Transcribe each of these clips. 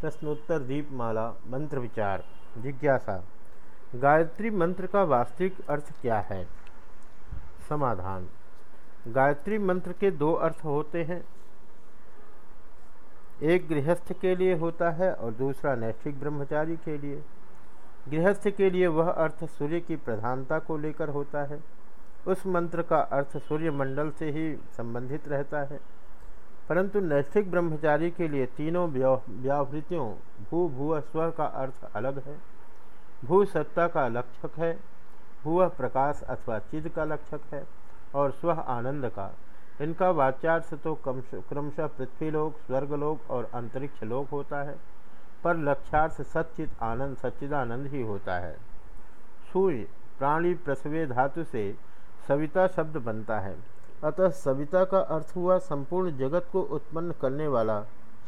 प्रश्नोत्तर दीपमाला, मंत्र विचार, जिज्ञासा। गायत्री मंत्र का वास्तविक अर्थ क्या है? समाधान। गायत्री मंत्र के दो अर्थ होते हैं। एक गृहस्थ के लिए होता है और दूसरा नैष्ठिक ब्रह्मचारी के लिए। गृहस्थ के लिए वह अर्थ सूर्य की प्रधानता को लेकर होता है। उस मंत्र का अर्थ सूर्य मंडल से ही संबंधित रहता है। परंतु नैष्ठिक ब्रह्मचारी के लिए तीनों व्यावृत्तियों भू भूव स्व का अर्थ अलग है भू सत्ता का लक्षक है भूव प्रकाश अथवा चिद का लक्षक है, और स्व आनंद का। इनका वाच्यार्थ तो क्रमशः पृथ्वीलोक, स्वर्गलोक और अंतरिक्ष लोक होता है, पर लक्ष्यार्थ सच्चित आनंद सच्चिदानंद ही होता है। सूर्य, प्राणी प्रसवे धातु से सविता शब्द बनता है। अतः सविता का अर्थ हुआ संपूर्ण जगत को उत्पन्न करने वाला।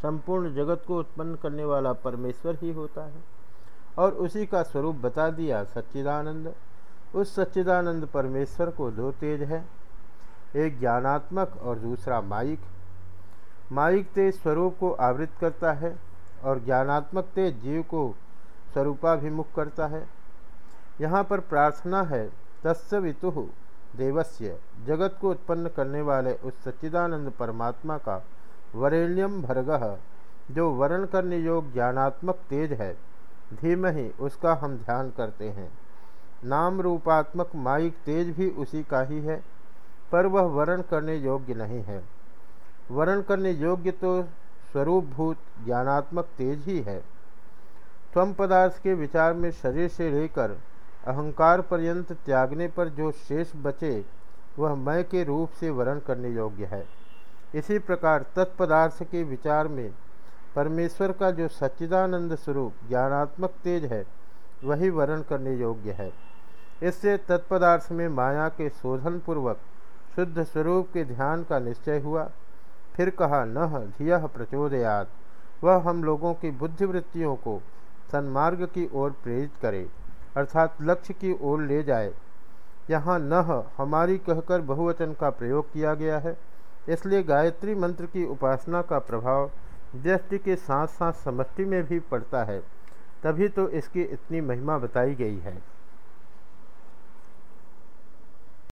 संपूर्ण जगत को उत्पन्न करने वाला परमेश्वर ही होता है। और उसी का स्वरूप बता दिया सच्चिदानंद। उस सच्चिदानंद परमेश्वर को दो तेज है, एक ज्ञानात्मक और दूसरा माइक। माइक तेज स्वरूप को आवृत करता है और ज्ञानात्मक तेज जीव को स्वरूपाभिमुख करता है। यहाँ पर प्रार्थना है, तत्सवितु। देवस्य, जगत को उत्पन्न करने वाले उस सच्चिदानंद परमात्मा का वरेण्यम भर्ग, जो वर्ण करने योग ज्ञानात्मक तेज है, धीम ही उसका हम ध्यान करते हैं। नाम रूपात्मक माइक तेज भी उसी का ही है, पर वह वर्ण करने योग्य नहीं है। वर्ण करने योग्य तो स्वरूपभूत ज्ञानात्मक तेज ही है। त्वम पदार्थ के विचार में शरीर से लेकर अहंकार पर्यंत त्यागने पर जो शेष बचे, वह मैं के रूप से वर्ण करने योग्य है। इसी प्रकार तत्पदार्थ के विचार में परमेश्वर का जो सच्चिदानंद स्वरूप ज्ञानात्मक तेज है, वही वर्ण करने योग्य है। इससे तत्पदार्थ में माया के शोधन पूर्वक शुद्ध स्वरूप के ध्यान का निश्चय हुआ। फिर कहा, न धिय प्रचोदयात। वह हम लोगों की बुद्धिवृत्तियों को सन्मार्ग की ओर प्रेरित करे। अर्थात लक्ष्य की ओर ले जाए। यहाँ न हमारी कहकर बहुवचन का प्रयोग किया गया है, इसलिए गायत्री मंत्र की उपासना का प्रभाव दृष्टि के साथ साथ समष्टि में भी पड़ता है, तभी तो इसकी इतनी महिमा बताई गई है।